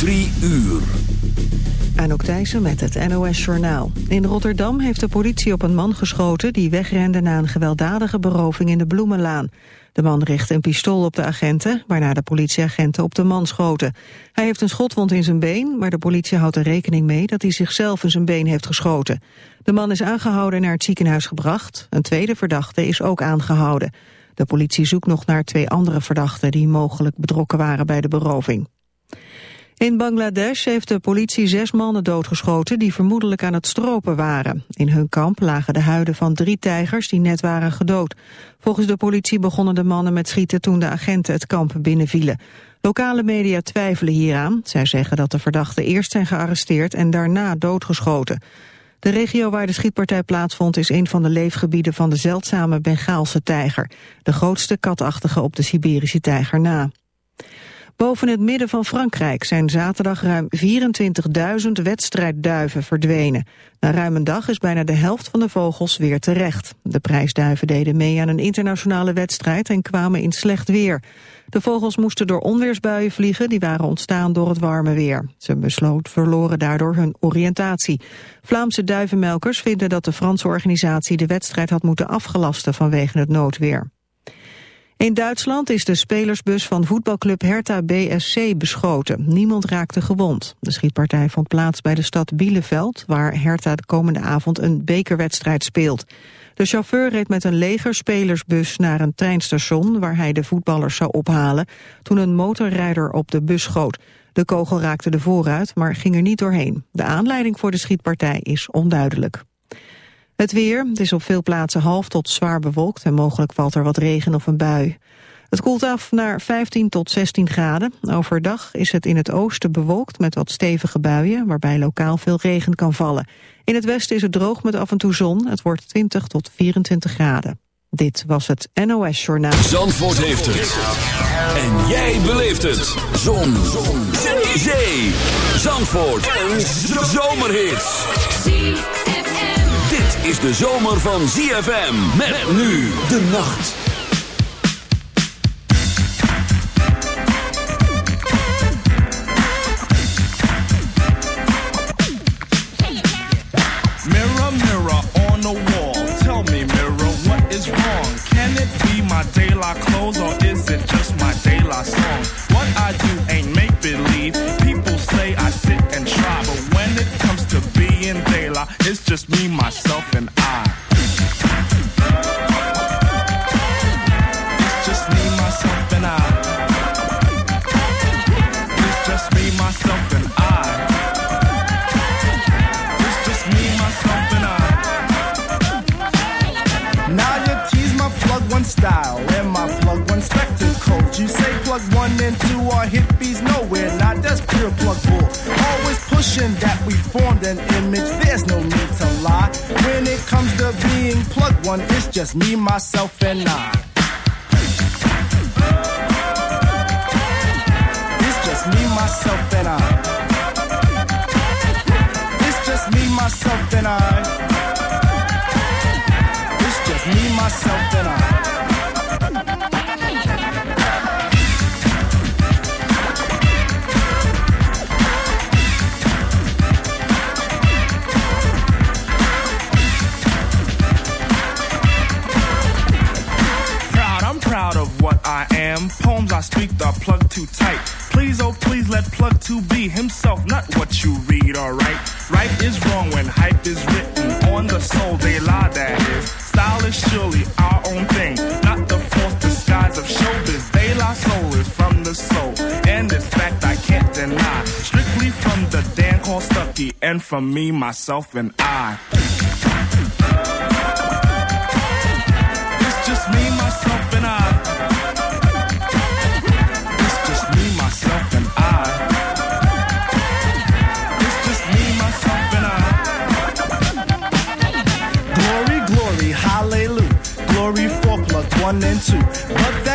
Drie uur. Anouk Thijssen met het NOS-journaal. In Rotterdam heeft de politie op een man geschoten... die wegrende na een gewelddadige beroving in de Bloemenlaan. De man richtte een pistool op de agenten... waarna de politieagenten op de man schoten. Hij heeft een schotwond in zijn been... maar de politie houdt er rekening mee dat hij zichzelf in zijn been heeft geschoten. De man is aangehouden en naar het ziekenhuis gebracht. Een tweede verdachte is ook aangehouden. De politie zoekt nog naar twee andere verdachten... die mogelijk betrokken waren bij de beroving. In Bangladesh heeft de politie zes mannen doodgeschoten die vermoedelijk aan het stropen waren. In hun kamp lagen de huiden van drie tijgers die net waren gedood. Volgens de politie begonnen de mannen met schieten toen de agenten het kamp binnenvielen. Lokale media twijfelen hieraan. Zij zeggen dat de verdachten eerst zijn gearresteerd en daarna doodgeschoten. De regio waar de schietpartij plaatsvond is een van de leefgebieden van de zeldzame Bengaalse tijger. De grootste katachtige op de Siberische tijger na. Boven het midden van Frankrijk zijn zaterdag ruim 24.000 wedstrijdduiven verdwenen. Na ruim een dag is bijna de helft van de vogels weer terecht. De prijsduiven deden mee aan een internationale wedstrijd en kwamen in slecht weer. De vogels moesten door onweersbuien vliegen, die waren ontstaan door het warme weer. Ze besloot verloren daardoor hun oriëntatie. Vlaamse duivenmelkers vinden dat de Franse organisatie de wedstrijd had moeten afgelasten vanwege het noodweer. In Duitsland is de spelersbus van voetbalclub Hertha BSC beschoten. Niemand raakte gewond. De schietpartij vond plaats bij de stad Bielefeld... waar Hertha de komende avond een bekerwedstrijd speelt. De chauffeur reed met een legerspelersbus naar een treinstation... waar hij de voetballers zou ophalen... toen een motorrijder op de bus schoot. De kogel raakte de vooruit, maar ging er niet doorheen. De aanleiding voor de schietpartij is onduidelijk. Het weer, het is op veel plaatsen half tot zwaar bewolkt en mogelijk valt er wat regen of een bui. Het koelt af naar 15 tot 16 graden. Overdag is het in het oosten bewolkt met wat stevige buien, waarbij lokaal veel regen kan vallen. In het westen is het droog met af en toe zon. Het wordt 20 tot 24 graden. Dit was het NOS Journaal. Zandvoort heeft het. En jij beleeft het. Zon. zon. Zee. Zandvoort. Een zomerhit is de zomer van ZFM. Met nu de nacht. Mirror, mirror on the wall. Tell me, mirror, what is wrong? Can it be my De La clothes or is it just my De La song? Daylight, it's just me, myself, and I. It's just me, myself, and I. It's just me, myself, and I. Now you tease my plug one style and my plug one spectacles. You say plug one and two are hippies, nowhere, not that's pure plug bull. Always pushing that we formed an image, there's no comes to being plug one, it's just me, myself, and I. It's just me, myself, and I. It's just me, myself, and I. It's just me, myself, and. I me, myself, and I.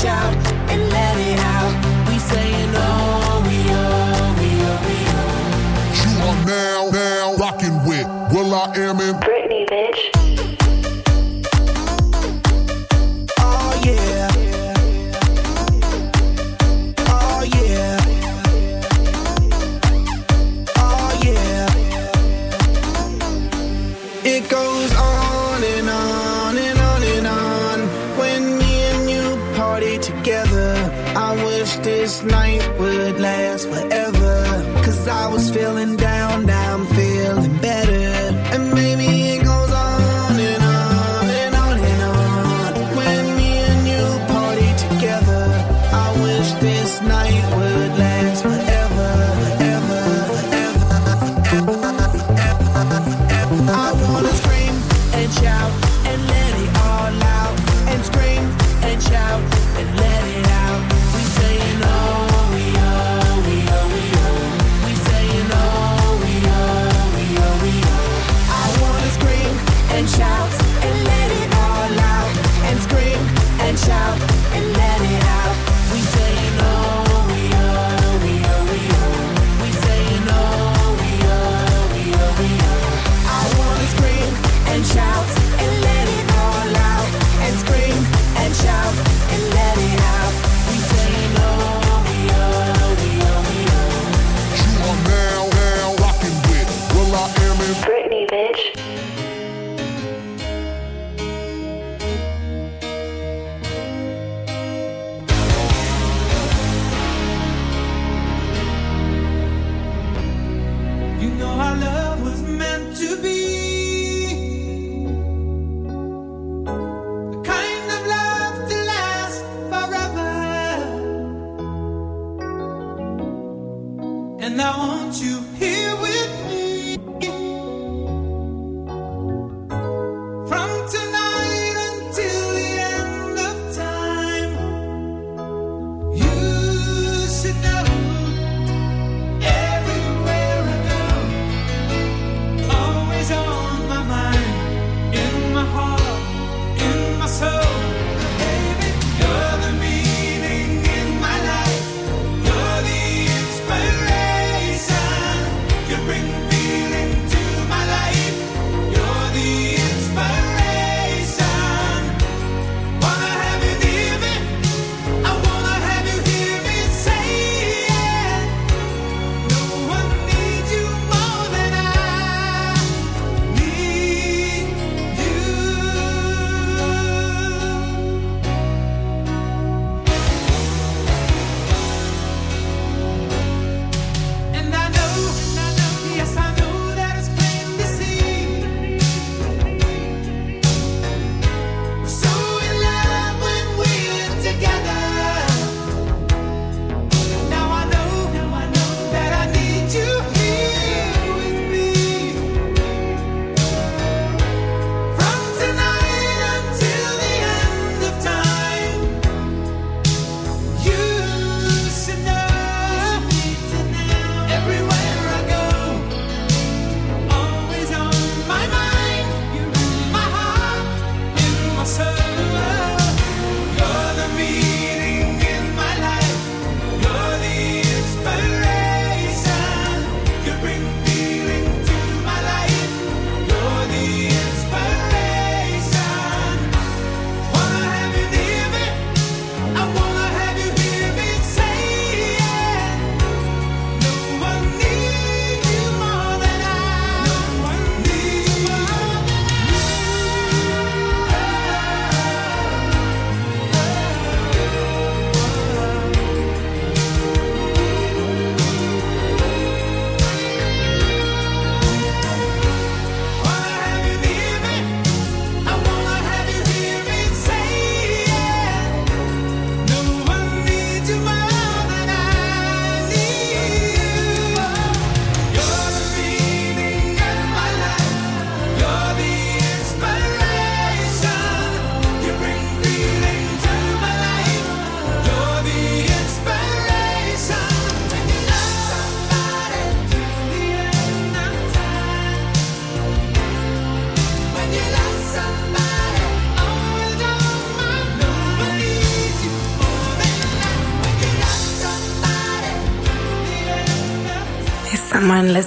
shout